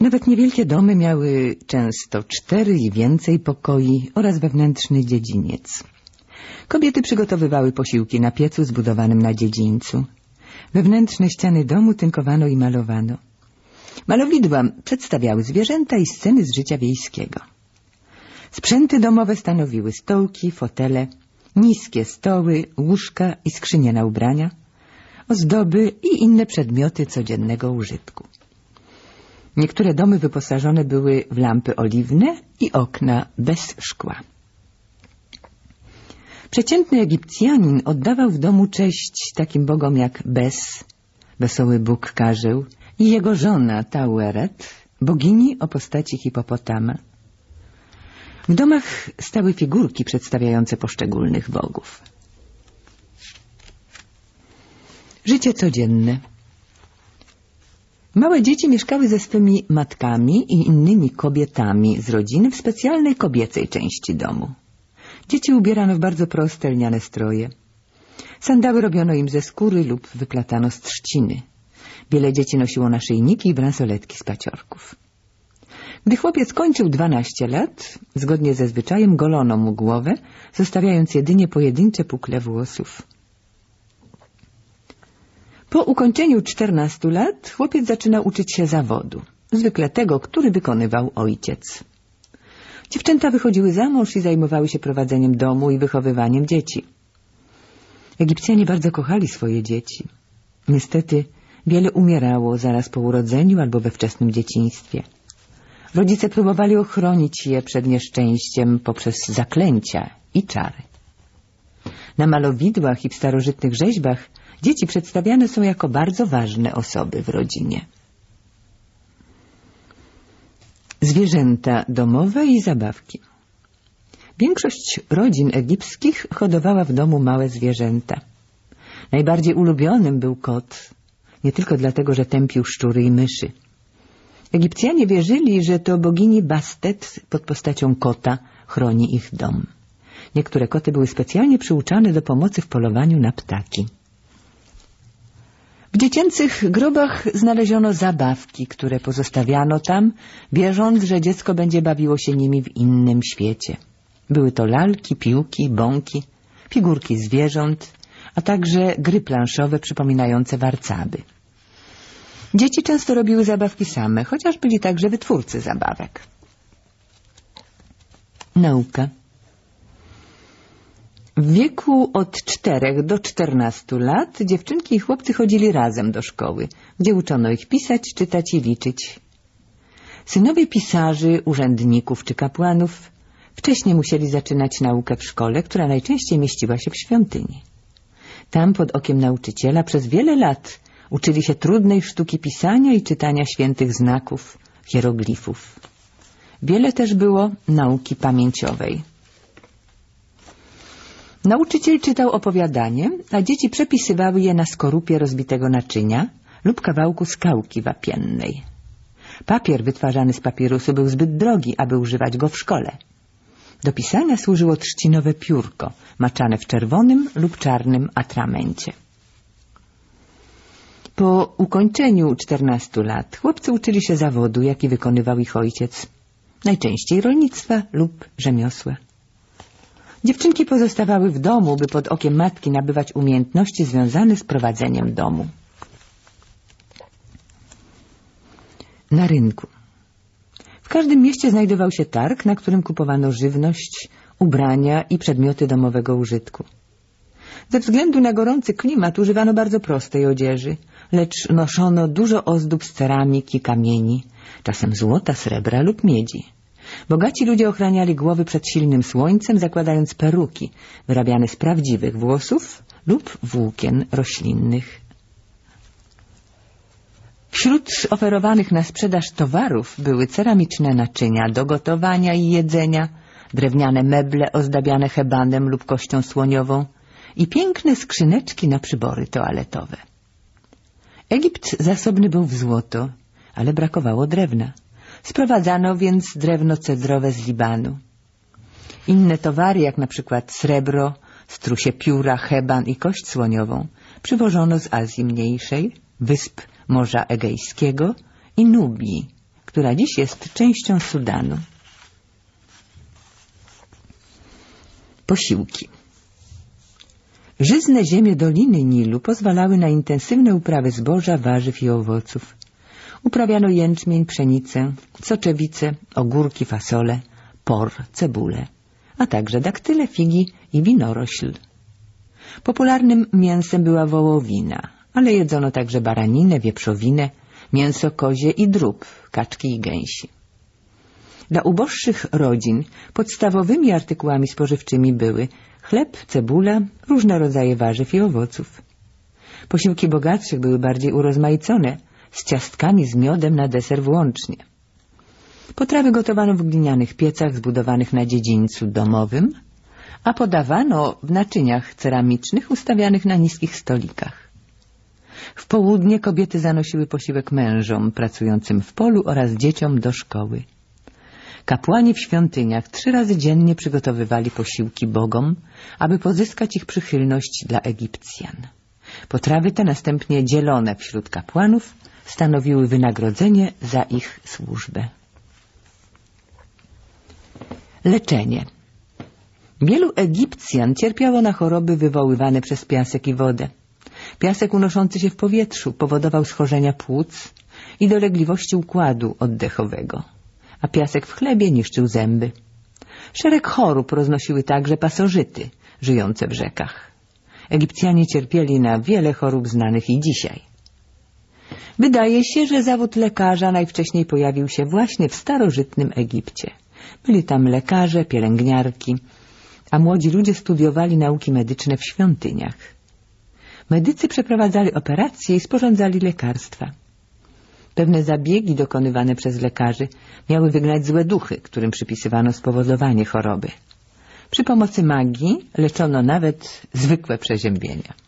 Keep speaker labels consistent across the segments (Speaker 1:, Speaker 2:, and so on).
Speaker 1: Nawet niewielkie domy miały często cztery i więcej pokoi oraz wewnętrzny dziedziniec. Kobiety przygotowywały posiłki na piecu zbudowanym na dziedzińcu. Wewnętrzne ściany domu tynkowano i malowano. Malowidła przedstawiały zwierzęta i sceny z życia wiejskiego. Sprzęty domowe stanowiły stołki, fotele, niskie stoły, łóżka i skrzynie na ubrania, ozdoby i inne przedmioty codziennego użytku. Niektóre domy wyposażone były w lampy oliwne i okna bez szkła. Przeciętny Egipcjanin oddawał w domu cześć takim bogom jak Bes, wesoły bóg karzeł, i jego żona Taueret, bogini o postaci hipopotama. W domach stały figurki przedstawiające poszczególnych bogów. Życie codzienne Małe dzieci mieszkały ze swymi matkami i innymi kobietami z rodziny w specjalnej kobiecej części domu. Dzieci ubierano w bardzo proste lniane stroje. Sandały robiono im ze skóry lub wyplatano z trzciny. Wiele dzieci nosiło naszyjniki i bransoletki z paciorków. Gdy chłopiec kończył 12 lat, zgodnie ze zwyczajem golono mu głowę, zostawiając jedynie pojedyncze pukle włosów. Po ukończeniu 14 lat chłopiec zaczyna uczyć się zawodu, zwykle tego, który wykonywał ojciec. Dziewczęta wychodziły za mąż i zajmowały się prowadzeniem domu i wychowywaniem dzieci. Egipcjanie bardzo kochali swoje dzieci. Niestety wiele umierało zaraz po urodzeniu albo we wczesnym dzieciństwie. Rodzice próbowali ochronić je przed nieszczęściem poprzez zaklęcia i czary. Na malowidłach i w starożytnych rzeźbach dzieci przedstawiane są jako bardzo ważne osoby w rodzinie. Zwierzęta domowe i zabawki Większość rodzin egipskich hodowała w domu małe zwierzęta. Najbardziej ulubionym był kot, nie tylko dlatego, że tępił szczury i myszy. Egipcjanie wierzyli, że to bogini Bastet pod postacią kota chroni ich dom. Niektóre koty były specjalnie przyuczane do pomocy w polowaniu na ptaki. W dziecięcych grobach znaleziono zabawki, które pozostawiano tam, wierząc, że dziecko będzie bawiło się nimi w innym świecie. Były to lalki, piłki, bąki, figurki zwierząt, a także gry planszowe przypominające warcaby. Dzieci często robiły zabawki same, chociaż byli także wytwórcy zabawek. Nauka w wieku od czterech do czternastu lat dziewczynki i chłopcy chodzili razem do szkoły, gdzie uczono ich pisać, czytać i liczyć. Synowie pisarzy, urzędników czy kapłanów wcześniej musieli zaczynać naukę w szkole, która najczęściej mieściła się w świątyni. Tam pod okiem nauczyciela przez wiele lat uczyli się trudnej sztuki pisania i czytania świętych znaków, hieroglifów. Wiele też było nauki pamięciowej. Nauczyciel czytał opowiadanie, a dzieci przepisywały je na skorupie rozbitego naczynia lub kawałku skałki wapiennej. Papier wytwarzany z papirusu był zbyt drogi, aby używać go w szkole. Do pisania służyło trzcinowe piórko, maczane w czerwonym lub czarnym atramencie. Po ukończeniu 14 lat chłopcy uczyli się zawodu, jaki wykonywał ich ojciec, najczęściej rolnictwa lub rzemiosła. Dziewczynki pozostawały w domu, by pod okiem matki nabywać umiejętności związane z prowadzeniem domu. Na rynku. W każdym mieście znajdował się targ, na którym kupowano żywność, ubrania i przedmioty domowego użytku. Ze względu na gorący klimat używano bardzo prostej odzieży, lecz noszono dużo ozdób z ceramiki, kamieni, czasem złota, srebra lub miedzi. Bogaci ludzie ochraniali głowy przed silnym słońcem, zakładając peruki wyrabiane z prawdziwych włosów lub włókien roślinnych. Wśród oferowanych na sprzedaż towarów były ceramiczne naczynia do gotowania i jedzenia, drewniane meble ozdabiane hebanem lub kością słoniową i piękne skrzyneczki na przybory toaletowe. Egipt zasobny był w złoto, ale brakowało drewna. Sprowadzano więc drewno cedrowe z Libanu. Inne towary, jak na przykład srebro, strusie pióra, heban i kość słoniową, przywożono z Azji Mniejszej, wysp Morza Egejskiego i Nubii, która dziś jest częścią Sudanu. Posiłki Żyzne ziemie Doliny Nilu pozwalały na intensywne uprawy zboża, warzyw i owoców. Uprawiano jęczmień, pszenicę, soczewice, ogórki, fasole, por, cebulę, a także daktyle, figi i winorośl. Popularnym mięsem była wołowina, ale jedzono także baraninę, wieprzowinę, mięso kozie i drób, kaczki i gęsi. Dla uboższych rodzin podstawowymi artykułami spożywczymi były chleb, cebula, różne rodzaje warzyw i owoców. Posiłki bogatszych były bardziej urozmaicone, z ciastkami z miodem na deser włącznie. Potrawy gotowano w glinianych piecach zbudowanych na dziedzińcu domowym, a podawano w naczyniach ceramicznych ustawianych na niskich stolikach. W południe kobiety zanosiły posiłek mężom pracującym w polu oraz dzieciom do szkoły. Kapłani w świątyniach trzy razy dziennie przygotowywali posiłki bogom, aby pozyskać ich przychylność dla Egipcjan. Potrawy te następnie dzielone wśród kapłanów stanowiły wynagrodzenie za ich służbę. Leczenie Wielu Egipcjan cierpiało na choroby wywoływane przez piasek i wodę. Piasek unoszący się w powietrzu powodował schorzenia płuc i dolegliwości układu oddechowego, a piasek w chlebie niszczył zęby. Szereg chorób roznosiły także pasożyty żyjące w rzekach. Egipcjanie cierpieli na wiele chorób znanych i dzisiaj. Wydaje się, że zawód lekarza najwcześniej pojawił się właśnie w starożytnym Egipcie. Byli tam lekarze, pielęgniarki, a młodzi ludzie studiowali nauki medyczne w świątyniach. Medycy przeprowadzali operacje i sporządzali lekarstwa. Pewne zabiegi dokonywane przez lekarzy miały wygnać złe duchy, którym przypisywano spowodowanie choroby. Przy pomocy magii leczono nawet zwykłe przeziębienia.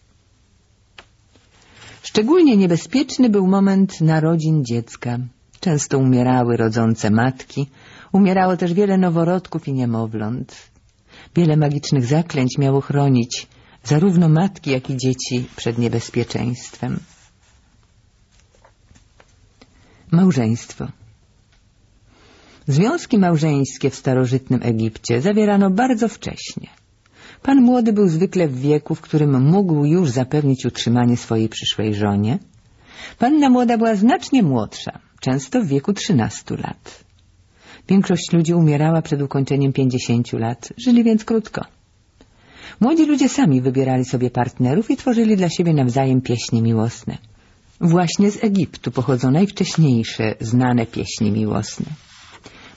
Speaker 1: Szczególnie niebezpieczny był moment narodzin dziecka. Często umierały rodzące matki, umierało też wiele noworodków i niemowląt. Wiele magicznych zaklęć miało chronić zarówno matki, jak i dzieci przed niebezpieczeństwem. Małżeństwo Związki małżeńskie w starożytnym Egipcie zawierano bardzo wcześnie. Pan młody był zwykle w wieku, w którym mógł już zapewnić utrzymanie swojej przyszłej żonie. Panna młoda była znacznie młodsza, często w wieku trzynastu lat. Większość ludzi umierała przed ukończeniem pięćdziesięciu lat, żyli więc krótko. Młodzi ludzie sami wybierali sobie partnerów i tworzyli dla siebie nawzajem pieśni miłosne. Właśnie z Egiptu pochodzą najwcześniejsze znane pieśni miłosne.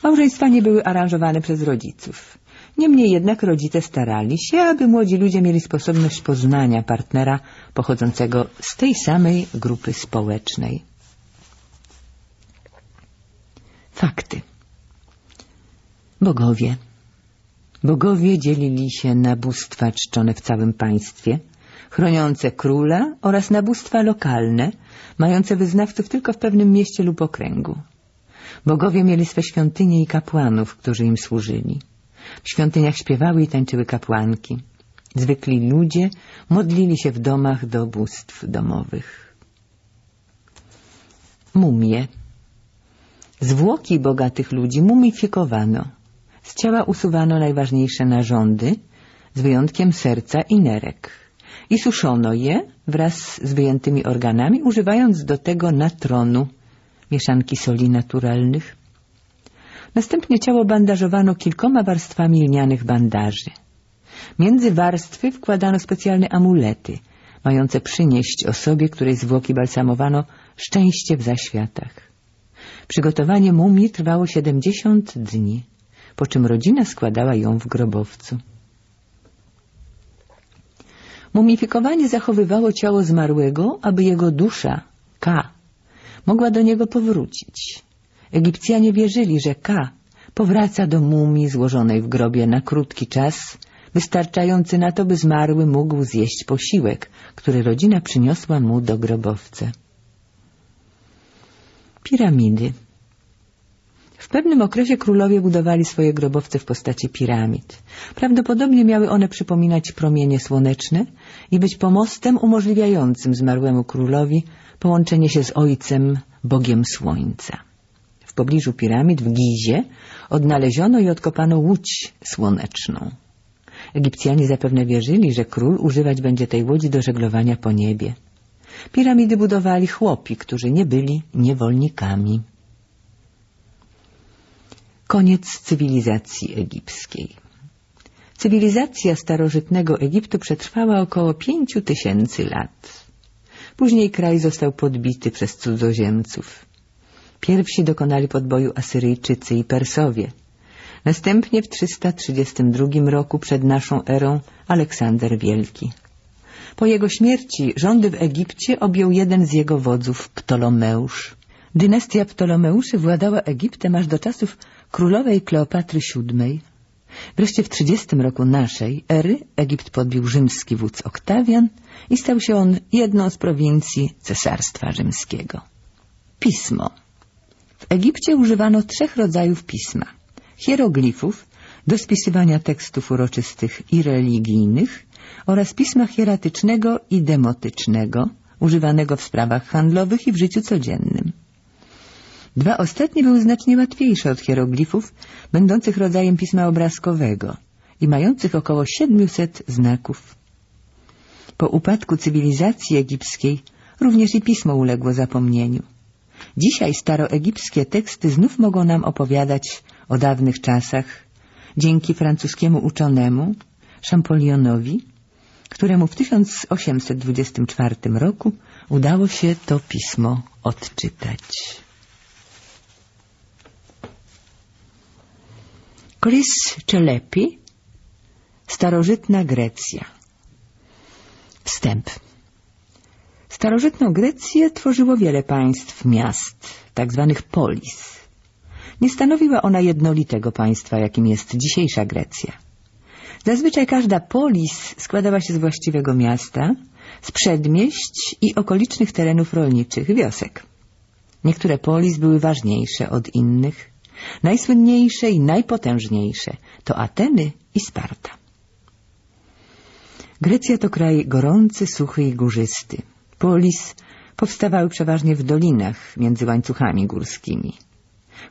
Speaker 1: Małżeństwa nie były aranżowane przez rodziców. Niemniej jednak rodzice starali się, aby młodzi ludzie mieli sposobność poznania partnera pochodzącego z tej samej grupy społecznej. Fakty. Bogowie. Bogowie dzielili się na bóstwa czczone w całym państwie, chroniące króla oraz na bóstwa lokalne, mające wyznawców tylko w pewnym mieście lub okręgu. Bogowie mieli swe świątynie i kapłanów, którzy im służyli. W świątyniach śpiewały i tańczyły kapłanki. Zwykli ludzie modlili się w domach do bóstw domowych. Mumie Zwłoki bogatych ludzi mumifikowano. Z ciała usuwano najważniejsze narządy, z wyjątkiem serca i nerek. I suszono je wraz z wyjętymi organami, używając do tego natronu, mieszanki soli naturalnych. Następnie ciało bandażowano kilkoma warstwami lnianych bandaży. Między warstwy wkładano specjalne amulety, mające przynieść osobie, której zwłoki balsamowano, szczęście w zaświatach. Przygotowanie mumii trwało 70 dni, po czym rodzina składała ją w grobowcu. Mumifikowanie zachowywało ciało zmarłego, aby jego dusza, Ka, mogła do niego powrócić. Egipcjanie wierzyli, że Ka powraca do mumii złożonej w grobie na krótki czas, wystarczający na to, by zmarły mógł zjeść posiłek, który rodzina przyniosła mu do grobowca. Piramidy w pewnym okresie królowie budowali swoje grobowce w postaci piramid. Prawdopodobnie miały one przypominać promienie słoneczne i być pomostem umożliwiającym zmarłemu królowi połączenie się z Ojcem, Bogiem Słońca. W pobliżu piramid w Gizie odnaleziono i odkopano łódź słoneczną. Egipcjanie zapewne wierzyli, że król używać będzie tej łodzi do żeglowania po niebie. Piramidy budowali chłopi, którzy nie byli niewolnikami. Koniec cywilizacji egipskiej. Cywilizacja starożytnego Egiptu przetrwała około pięciu tysięcy lat. Później kraj został podbity przez cudzoziemców. Pierwsi dokonali podboju Asyryjczycy i Persowie. Następnie w 332 roku przed naszą erą Aleksander Wielki. Po jego śmierci rządy w Egipcie objął jeden z jego wodzów, Ptolomeusz. Dynastia Ptolomeuszy władała Egiptem aż do czasów królowej Kleopatry VII. Wreszcie w 30 roku naszej ery Egipt podbił rzymski wódz Oktawian i stał się on jedną z prowincji Cesarstwa Rzymskiego. Pismo. W Egipcie używano trzech rodzajów pisma. Hieroglifów do spisywania tekstów uroczystych i religijnych oraz pisma hieratycznego i demotycznego, używanego w sprawach handlowych i w życiu codziennym. Dwa ostatnie były znacznie łatwiejsze od hieroglifów, będących rodzajem pisma obrazkowego i mających około 700 znaków. Po upadku cywilizacji egipskiej również i pismo uległo zapomnieniu. Dzisiaj staroegipskie teksty znów mogą nam opowiadać o dawnych czasach. Dzięki francuskiemu uczonemu Champollionowi, któremu w 1824 roku udało się to pismo odczytać. Chris Czelepi Starożytna Grecja. Wstęp Starożytną Grecję tworzyło wiele państw, miast, tak zwanych polis. Nie stanowiła ona jednolitego państwa, jakim jest dzisiejsza Grecja. Zazwyczaj każda polis składała się z właściwego miasta, z przedmieść i okolicznych terenów rolniczych, wiosek. Niektóre polis były ważniejsze od innych. Najsłynniejsze i najpotężniejsze to Ateny i Sparta. Grecja to kraj gorący, suchy i górzysty. Polis powstawały przeważnie w dolinach między łańcuchami górskimi.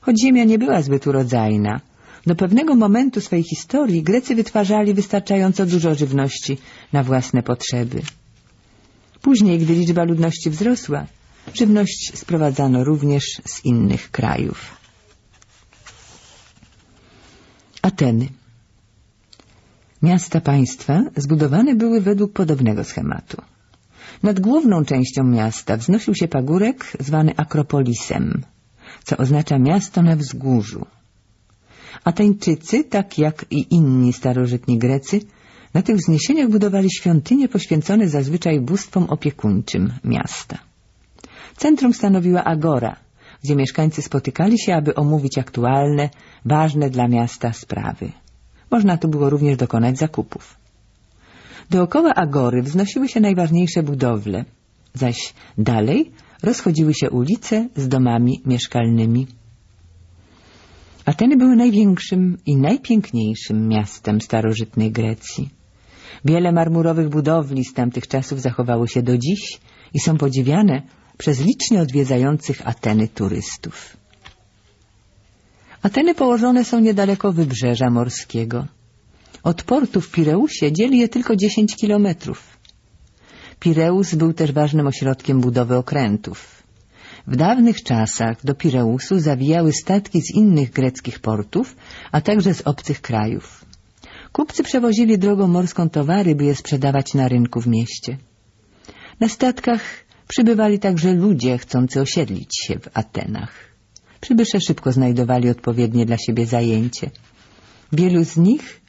Speaker 1: Choć ziemia nie była zbyt urodzajna, do pewnego momentu swej historii Grecy wytwarzali wystarczająco dużo żywności na własne potrzeby. Później, gdy liczba ludności wzrosła, żywność sprowadzano również z innych krajów. Ateny Miasta państwa zbudowane były według podobnego schematu. Nad główną częścią miasta wznosił się pagórek zwany Akropolisem, co oznacza miasto na wzgórzu. Ateńczycy, tak jak i inni starożytni Grecy, na tych wzniesieniach budowali świątynie poświęcone zazwyczaj bóstwom opiekuńczym miasta. Centrum stanowiła agora, gdzie mieszkańcy spotykali się, aby omówić aktualne, ważne dla miasta sprawy. Można tu było również dokonać zakupów. Dookoła agory wznosiły się najważniejsze budowle, zaś dalej rozchodziły się ulice z domami mieszkalnymi. Ateny były największym i najpiękniejszym miastem starożytnej Grecji. Wiele marmurowych budowli z tamtych czasów zachowało się do dziś i są podziwiane przez licznie odwiedzających Ateny turystów. Ateny położone są niedaleko wybrzeża morskiego. Od portu w Pireusie dzieli je tylko 10 kilometrów. Pireus był też ważnym ośrodkiem budowy okrętów. W dawnych czasach do Pireusu zawijały statki z innych greckich portów, a także z obcych krajów. Kupcy przewozili drogą morską towary, by je sprzedawać na rynku w mieście. Na statkach przybywali także ludzie chcący osiedlić się w Atenach. Przybysze szybko znajdowali odpowiednie dla siebie zajęcie. Wielu z nich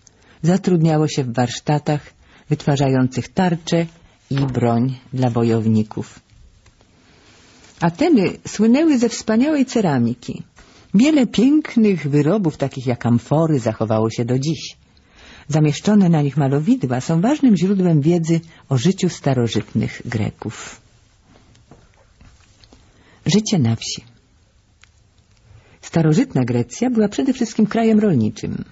Speaker 1: zatrudniało się w warsztatach wytwarzających tarcze i broń dla wojowników. Ateny słynęły ze wspaniałej ceramiki. Wiele pięknych wyrobów, takich jak amfory, zachowało się do dziś. Zamieszczone na nich malowidła są ważnym źródłem wiedzy o życiu starożytnych Greków. Życie na wsi Starożytna Grecja była przede wszystkim krajem rolniczym.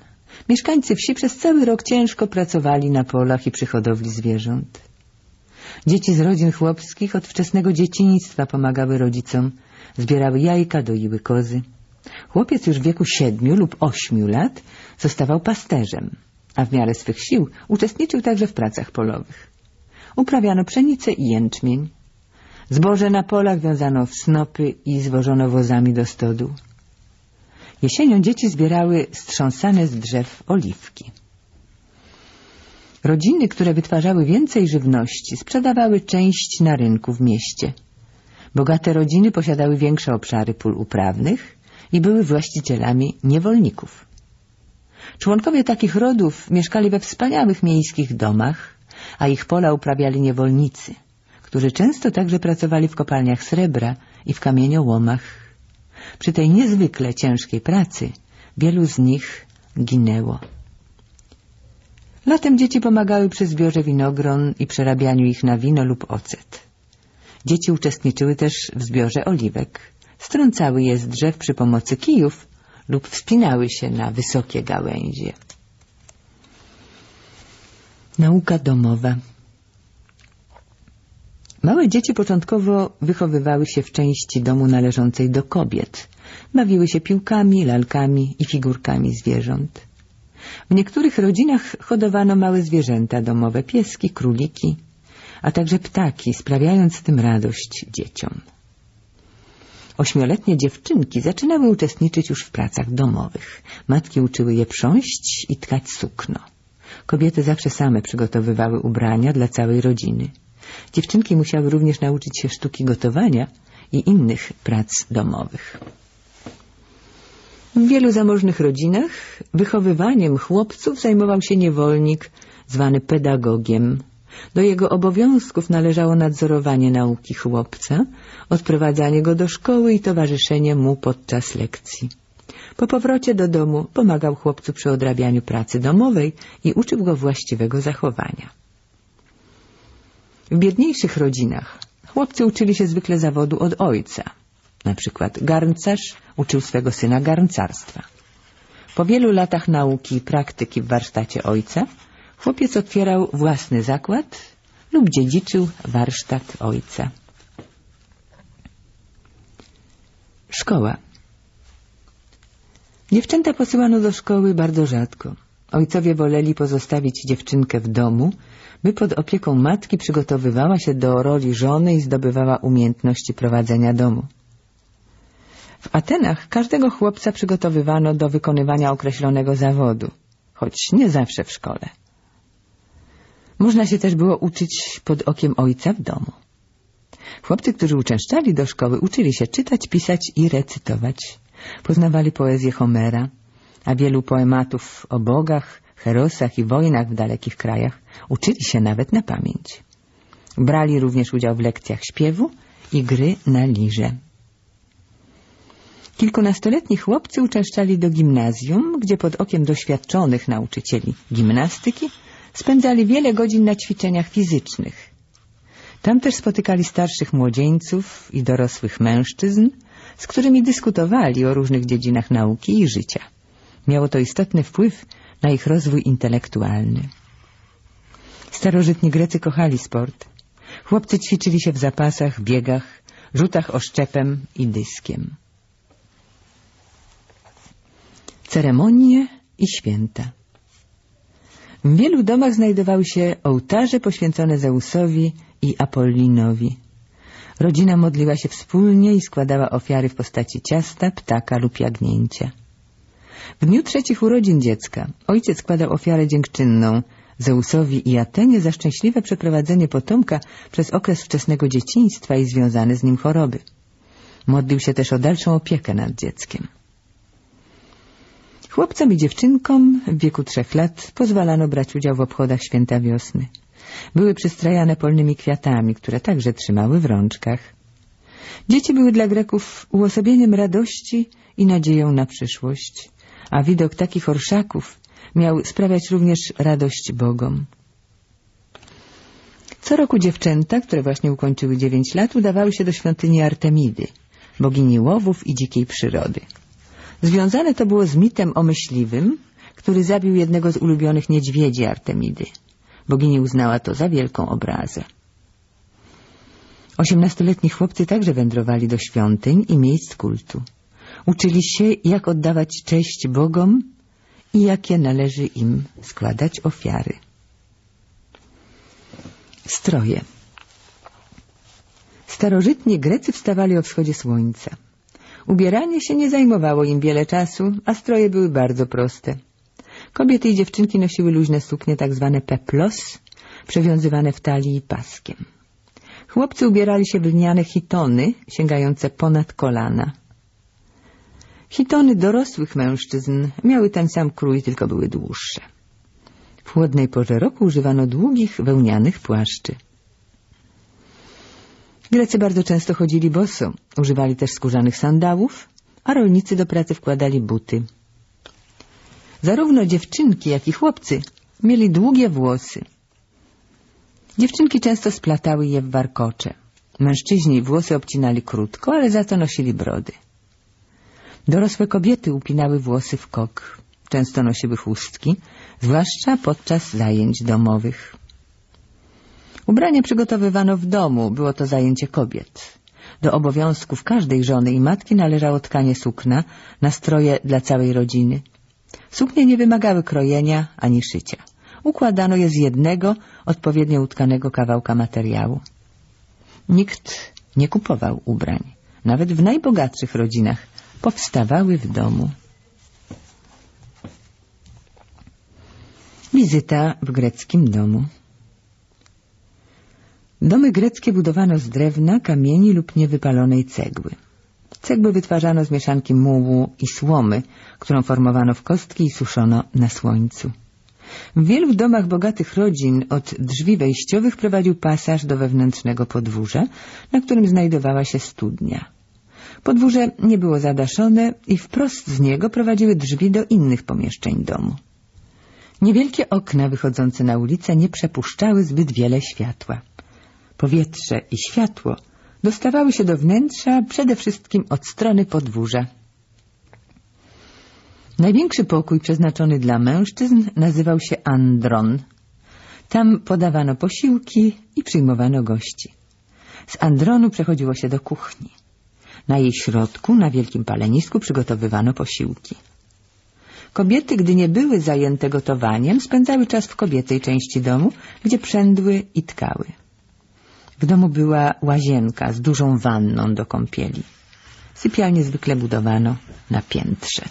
Speaker 1: Mieszkańcy wsi przez cały rok ciężko pracowali na polach i przy hodowli zwierząt. Dzieci z rodzin chłopskich od wczesnego dzieciństwa pomagały rodzicom, zbierały jajka, doiły kozy. Chłopiec już w wieku siedmiu lub ośmiu lat zostawał pasterzem, a w miarę swych sił uczestniczył także w pracach polowych. Uprawiano pszenicę i jęczmień. Zboże na polach wiązano w snopy i zwożono wozami do stodół. Jesienią dzieci zbierały strząsane z drzew oliwki. Rodziny, które wytwarzały więcej żywności, sprzedawały część na rynku w mieście. Bogate rodziny posiadały większe obszary pól uprawnych i były właścicielami niewolników. Członkowie takich rodów mieszkali we wspaniałych miejskich domach, a ich pola uprawiali niewolnicy, którzy często także pracowali w kopalniach srebra i w kamieniołomach. Przy tej niezwykle ciężkiej pracy wielu z nich ginęło. Latem dzieci pomagały przy zbiorze winogron i przerabianiu ich na wino lub ocet. Dzieci uczestniczyły też w zbiorze oliwek. Strącały je z drzew przy pomocy kijów lub wspinały się na wysokie gałęzie. Nauka domowa Małe dzieci początkowo wychowywały się w części domu należącej do kobiet. Bawiły się piłkami, lalkami i figurkami zwierząt. W niektórych rodzinach hodowano małe zwierzęta domowe, pieski, króliki, a także ptaki, sprawiając tym radość dzieciom. Ośmioletnie dziewczynki zaczynały uczestniczyć już w pracach domowych. Matki uczyły je prząść i tkać sukno. Kobiety zawsze same przygotowywały ubrania dla całej rodziny. Dziewczynki musiały również nauczyć się sztuki gotowania i innych prac domowych. W wielu zamożnych rodzinach wychowywaniem chłopców zajmował się niewolnik zwany pedagogiem. Do jego obowiązków należało nadzorowanie nauki chłopca, odprowadzanie go do szkoły i towarzyszenie mu podczas lekcji. Po powrocie do domu pomagał chłopcu przy odrabianiu pracy domowej i uczył go właściwego zachowania. W biedniejszych rodzinach chłopcy uczyli się zwykle zawodu od ojca. Na przykład garncarz uczył swego syna garncarstwa. Po wielu latach nauki i praktyki w warsztacie ojca chłopiec otwierał własny zakład lub dziedziczył warsztat ojca. Szkoła Dziewczęta posyłano do szkoły bardzo rzadko. Ojcowie woleli pozostawić dziewczynkę w domu, by pod opieką matki przygotowywała się do roli żony i zdobywała umiejętności prowadzenia domu. W Atenach każdego chłopca przygotowywano do wykonywania określonego zawodu, choć nie zawsze w szkole. Można się też było uczyć pod okiem ojca w domu. Chłopcy, którzy uczęszczali do szkoły, uczyli się czytać, pisać i recytować. Poznawali poezję Homera, a wielu poematów o bogach, herosach i wojnach w dalekich krajach uczyli się nawet na pamięć. Brali również udział w lekcjach śpiewu i gry na lirze. Kilkunastoletni chłopcy uczęszczali do gimnazjum, gdzie pod okiem doświadczonych nauczycieli gimnastyki spędzali wiele godzin na ćwiczeniach fizycznych. Tam też spotykali starszych młodzieńców i dorosłych mężczyzn, z którymi dyskutowali o różnych dziedzinach nauki i życia. Miało to istotny wpływ na ich rozwój intelektualny. Starożytni Grecy kochali sport. Chłopcy ćwiczyli się w zapasach, biegach, rzutach oszczepem i dyskiem. Ceremonie i święta W wielu domach znajdowały się ołtarze poświęcone Zeusowi i Apollinowi. Rodzina modliła się wspólnie i składała ofiary w postaci ciasta, ptaka lub jagnięcia. W dniu trzecich urodzin dziecka ojciec składał ofiarę dziękczynną Zeusowi i Atenie za szczęśliwe przeprowadzenie potomka przez okres wczesnego dzieciństwa i związane z nim choroby. Modlił się też o dalszą opiekę nad dzieckiem. Chłopcom i dziewczynkom w wieku trzech lat pozwalano brać udział w obchodach święta wiosny. Były przystrajane polnymi kwiatami, które także trzymały w rączkach. Dzieci były dla Greków uosobieniem radości i nadzieją na przyszłość, a widok takich orszaków miał sprawiać również radość Bogom. Co roku dziewczęta, które właśnie ukończyły dziewięć lat, udawały się do świątyni Artemidy, bogini łowów i dzikiej przyrody. Związane to było z mitem o myśliwym, który zabił jednego z ulubionych niedźwiedzi Artemidy. Bogini uznała to za wielką obrazę. Osiemnastoletni chłopcy także wędrowali do świątyń i miejsc kultu. Uczyli się, jak oddawać cześć Bogom i jakie należy im składać ofiary. Stroje Starożytni Grecy wstawali o wschodzie słońca. Ubieranie się nie zajmowało im wiele czasu, a stroje były bardzo proste. Kobiety i dziewczynki nosiły luźne suknie, tak zwane peplos, przewiązywane w talii paskiem. Chłopcy ubierali się w lniane hitony, sięgające ponad kolana. Hitony dorosłych mężczyzn miały ten sam krój, tylko były dłuższe. W chłodnej porze roku używano długich, wełnianych płaszczy. Grecy bardzo często chodzili boso, używali też skórzanych sandałów, a rolnicy do pracy wkładali buty. Zarówno dziewczynki, jak i chłopcy mieli długie włosy. Dziewczynki często splatały je w warkocze. Mężczyźni włosy obcinali krótko, ale za to nosili brody. Dorosłe kobiety upinały włosy w kok. Często nosiły chustki, zwłaszcza podczas zajęć domowych. Ubrania przygotowywano w domu, było to zajęcie kobiet. Do obowiązków każdej żony i matki należało tkanie sukna, nastroje dla całej rodziny. Suknie nie wymagały krojenia ani szycia. Układano je z jednego, odpowiednio utkanego kawałka materiału. Nikt nie kupował ubrań. Nawet w najbogatszych rodzinach powstawały w domu. Wizyta w greckim domu Domy greckie budowano z drewna, kamieni lub niewypalonej cegły. Cegły wytwarzano z mieszanki mułu i słomy, którą formowano w kostki i suszono na słońcu. W wielu domach bogatych rodzin od drzwi wejściowych prowadził pasaż do wewnętrznego podwórza, na którym znajdowała się studnia. Podwórze nie było zadaszone i wprost z niego prowadziły drzwi do innych pomieszczeń domu. Niewielkie okna wychodzące na ulicę nie przepuszczały zbyt wiele światła. Powietrze i światło dostawały się do wnętrza przede wszystkim od strony podwórza. Największy pokój przeznaczony dla mężczyzn nazywał się Andron. Tam podawano posiłki i przyjmowano gości. Z Andronu przechodziło się do kuchni. Na jej środku, na wielkim palenisku, przygotowywano posiłki. Kobiety, gdy nie były zajęte gotowaniem, spędzały czas w kobiecej części domu, gdzie przędły i tkały. W domu była łazienka z dużą wanną do kąpieli. Sypialnie zwykle budowano na piętrze.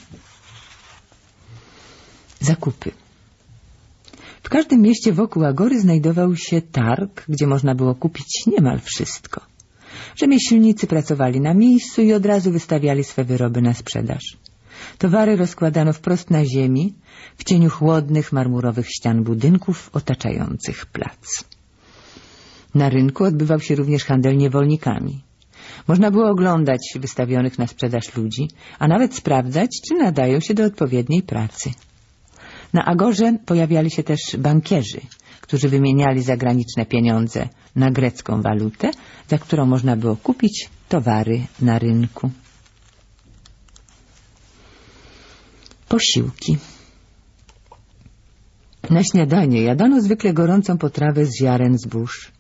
Speaker 1: Zakupy. W każdym mieście wokół Agory znajdował się targ, gdzie można było kupić niemal wszystko. Rzemieślnicy pracowali na miejscu i od razu wystawiali swe wyroby na sprzedaż. Towary rozkładano wprost na ziemi, w cieniu chłodnych, marmurowych ścian budynków otaczających plac. Na rynku odbywał się również handel niewolnikami. Można było oglądać wystawionych na sprzedaż ludzi, a nawet sprawdzać, czy nadają się do odpowiedniej pracy. Na Agorze pojawiali się też bankierzy, którzy wymieniali zagraniczne pieniądze na grecką walutę, za którą można było kupić towary na rynku. Posiłki Na śniadanie jadano zwykle gorącą potrawę z ziaren zbóż.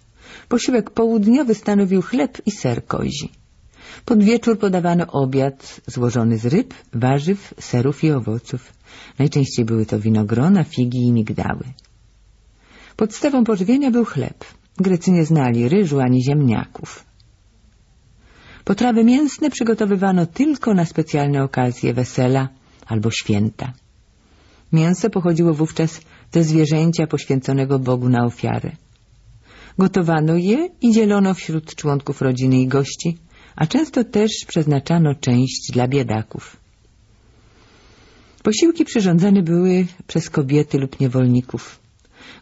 Speaker 1: Posiłek południowy stanowił chleb i ser kozi. Pod wieczór podawano obiad złożony z ryb, warzyw, serów i owoców. Najczęściej były to winogrona, figi i migdały. Podstawą pożywienia był chleb. Grecy nie znali ryżu ani ziemniaków. Potrawy mięsne przygotowywano tylko na specjalne okazje wesela albo święta. Mięso pochodziło wówczas ze zwierzęcia poświęconego Bogu na ofiarę. Gotowano je i dzielono wśród członków rodziny i gości, a często też przeznaczano część dla biedaków. Posiłki przyrządzane były przez kobiety lub niewolników.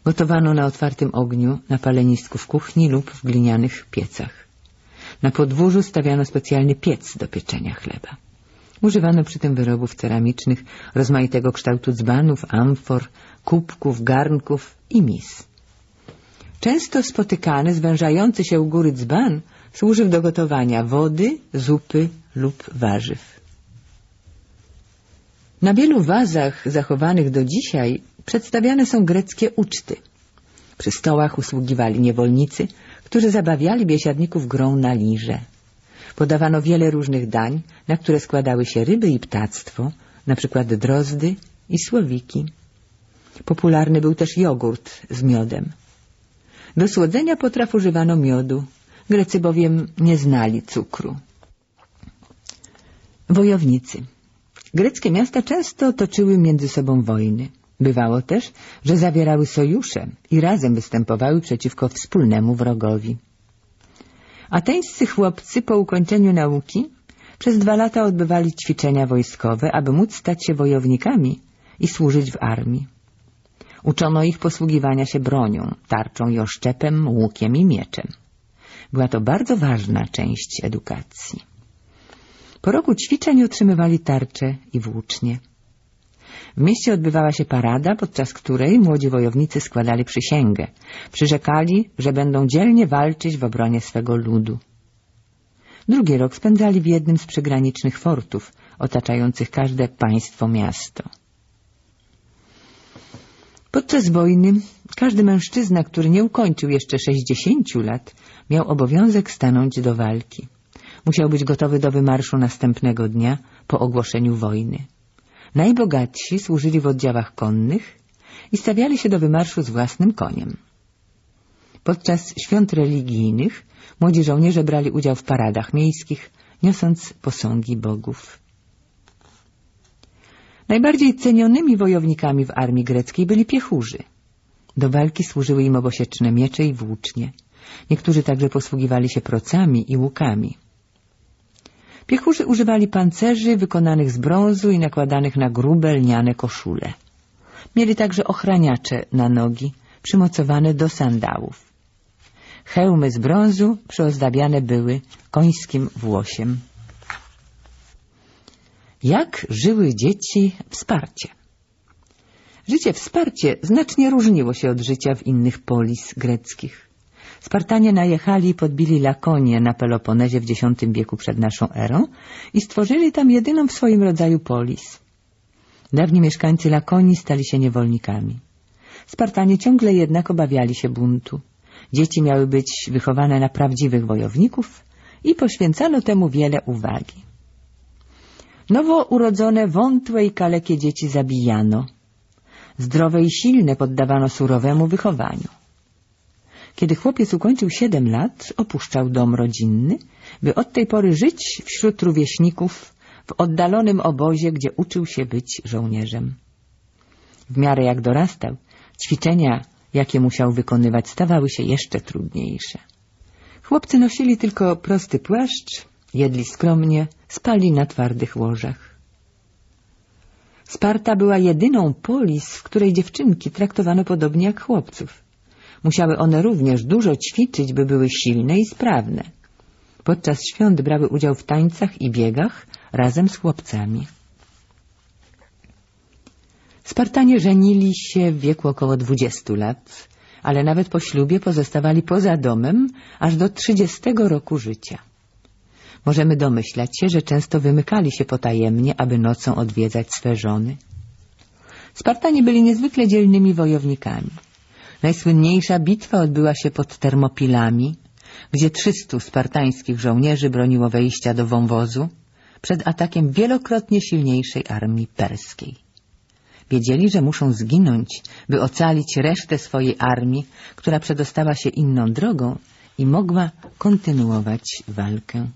Speaker 1: Gotowano na otwartym ogniu, na palenisku w kuchni lub w glinianych piecach. Na podwórzu stawiano specjalny piec do pieczenia chleba. Używano przy tym wyrobów ceramicznych, rozmaitego kształtu dzbanów, amfor, kubków, garnków i mis. Często spotykany, zwężający się u góry dzban służył do gotowania wody, zupy lub warzyw. Na wielu wazach zachowanych do dzisiaj przedstawiane są greckie uczty. Przy stołach usługiwali niewolnicy, którzy zabawiali biesiadników grą na lirze. Podawano wiele różnych dań, na które składały się ryby i ptactwo, na przykład drozdy i słowiki. Popularny był też jogurt z miodem. Do słodzenia potraw używano miodu, Grecy bowiem nie znali cukru. Wojownicy. Greckie miasta często toczyły między sobą wojny. Bywało też, że zawierały sojusze i razem występowały przeciwko wspólnemu wrogowi. Ateńscy chłopcy po ukończeniu nauki przez dwa lata odbywali ćwiczenia wojskowe, aby móc stać się wojownikami i służyć w armii. Uczono ich posługiwania się bronią, tarczą i oszczepem, łukiem i mieczem. Była to bardzo ważna część edukacji. Po roku ćwiczeń otrzymywali tarcze i włócznie. W mieście odbywała się parada, podczas której młodzi wojownicy składali przysięgę. Przyrzekali, że będą dzielnie walczyć w obronie swego ludu. Drugi rok spędzali w jednym z przygranicznych fortów, otaczających każde państwo miasto. Podczas wojny każdy mężczyzna, który nie ukończył jeszcze sześćdziesięciu lat, miał obowiązek stanąć do walki. Musiał być gotowy do wymarszu następnego dnia po ogłoszeniu wojny. Najbogatsi służyli w oddziałach konnych i stawiali się do wymarszu z własnym koniem. Podczas świąt religijnych młodzi żołnierze brali udział w paradach miejskich, niosąc posągi bogów. Najbardziej cenionymi wojownikami w armii greckiej byli piechurzy. Do walki służyły im obosieczne miecze i włócznie. Niektórzy także posługiwali się procami i łukami. Piechurzy używali pancerzy wykonanych z brązu i nakładanych na grube lniane koszule. Mieli także ochraniacze na nogi, przymocowane do sandałów. Hełmy z brązu przyozdabiane były końskim włosiem. Jak żyły dzieci wsparcie? Życie wsparcie znacznie różniło się od życia w innych polis greckich. Spartanie najechali i podbili Lakonię na Peloponezie w X wieku przed naszą erą i stworzyli tam jedyną w swoim rodzaju polis. Dawni mieszkańcy Lakonii stali się niewolnikami. Spartanie ciągle jednak obawiali się buntu. Dzieci miały być wychowane na prawdziwych wojowników i poświęcano temu wiele uwagi. Nowo urodzone, wątłe i kalekie dzieci zabijano. Zdrowe i silne poddawano surowemu wychowaniu. Kiedy chłopiec ukończył siedem lat, opuszczał dom rodzinny, by od tej pory żyć wśród rówieśników w oddalonym obozie, gdzie uczył się być żołnierzem. W miarę jak dorastał, ćwiczenia, jakie musiał wykonywać, stawały się jeszcze trudniejsze. Chłopcy nosili tylko prosty płaszcz, jedli skromnie, spali na twardych łożach. Sparta była jedyną polis, w której dziewczynki traktowano podobnie jak chłopców. Musiały one również dużo ćwiczyć, by były silne i sprawne. Podczas świąt brały udział w tańcach i biegach razem z chłopcami. Spartanie żenili się w wieku około 20 lat, ale nawet po ślubie pozostawali poza domem aż do 30 roku życia. Możemy domyślać się, że często wymykali się potajemnie, aby nocą odwiedzać swe żony. Spartanie byli niezwykle dzielnymi wojownikami. Najsłynniejsza bitwa odbyła się pod Termopilami, gdzie trzystu spartańskich żołnierzy broniło wejścia do wąwozu przed atakiem wielokrotnie silniejszej armii perskiej. Wiedzieli, że muszą zginąć, by ocalić resztę swojej armii, która przedostała się inną drogą i mogła kontynuować walkę.